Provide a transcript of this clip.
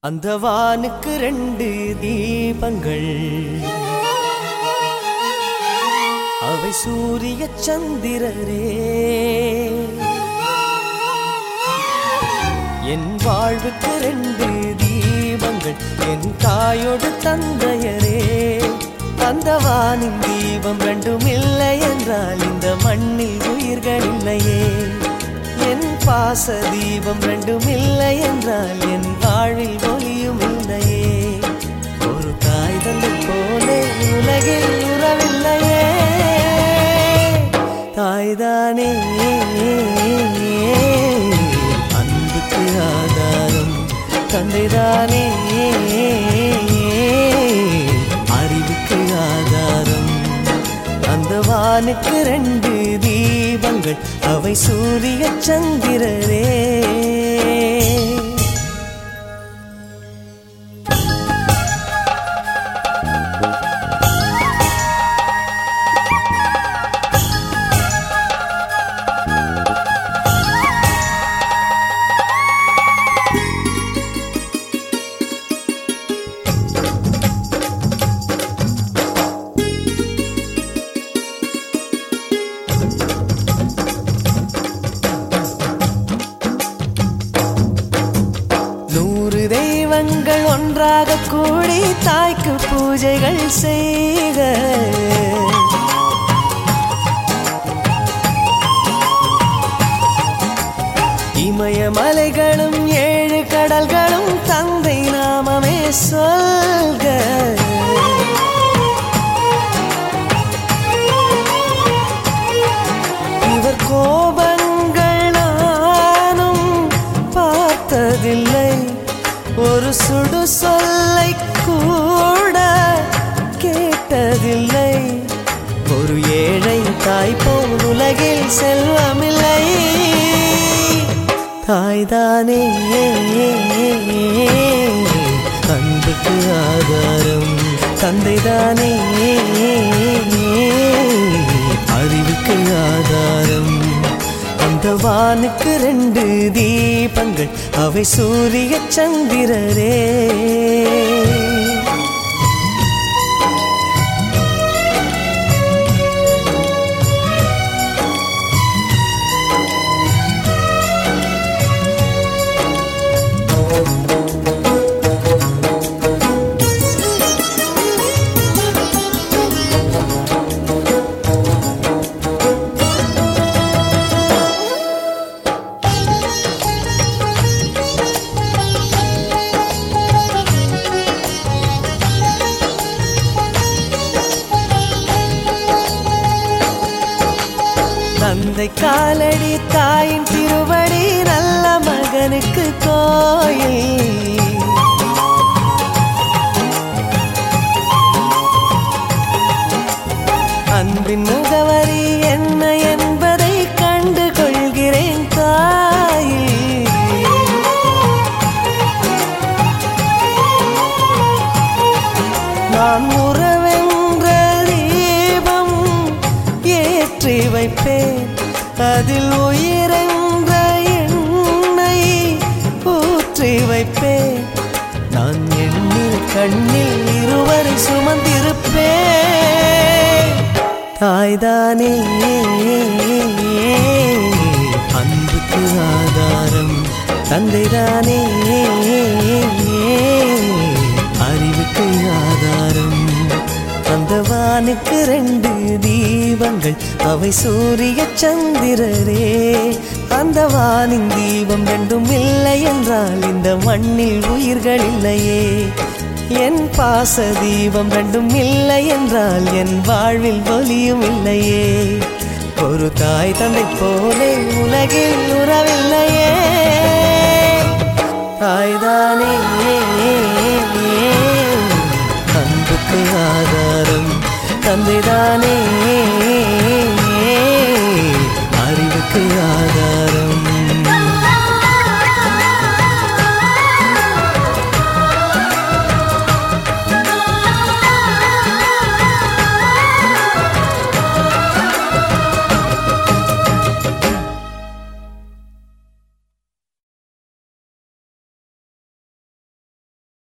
அந்த வானுக்கு ரெண்டு தீபங்கள். அவை சூரிய சந்திரரே. என் வாழ்வுக்கு ரெண்டு தீபங்கள் என் தாயோடு தந்தையரே. தந்தவானின் தீபம் ரெண்டும் இல்லை என்றால் இந்த மண்ணில் உயிர்கள் இல்லையே. என் பாச தீபம் ரெண்டும் இல்லை என்றால் தாய்தானே அன்புக்கு ஆதாரம் தந்தைதானே? அறிவுக்கு ஆதாரம் அந்த வானுக்கு ரெண்டு தீபங்கள் அவை சூரிய சந்திரரே தெய்வங்கள் ஒன்றாக கூடி தாய்க்கு பூஜைகள் செய்க. இமயமலைகளும் ஏழு கடல்களும் தந்தை நாமமே சொல்க. இவர் கோபங்கள் சுடு சொல்லை கூட கேட்டதில்லை. ஒரு ஏழை தாய் போல் உலகில் செல்வமில்லை. தாய்தானே. அன்புக்கு ஆதாரம் தந்தைதானே. வானுக்கு ரெண்டு தீபங்கள். அவை சூரிய சந்திரரே. தந்தை காலடி தாயின் திருவடி நல்ல மகனுக்கு கோயில். நினைப்பேன். அதில் உயிரென்ற எண்ணெய் ஊற்றி வைப்பேன். நான் எண்ணில் கண்ணில் இருவரை சுமந்திருப்பேன். தாய்தானே. அன்புக்கு ஆதாரம் தந்தைதானே. ஆண்டவானுக்கு ரெண்டு தீபங்கள். அவை சூரிய சந்திரரே அந்த வானின் தீபம் ரெண்டும் இல்லை என்றால் இந்த மண்ணில் உயிர்கள் இல்லையே. என் பாச தீபம் ரெண்டும் இல்லை என்றால் என் வாழ்வில் ஒலியும் இல்லையே. ஒரு தாய் தந்தை போலே உலகில் உறவில்லையே. தாய்தானே. அன்புக்கு ஆதாரம் தந்தைதானே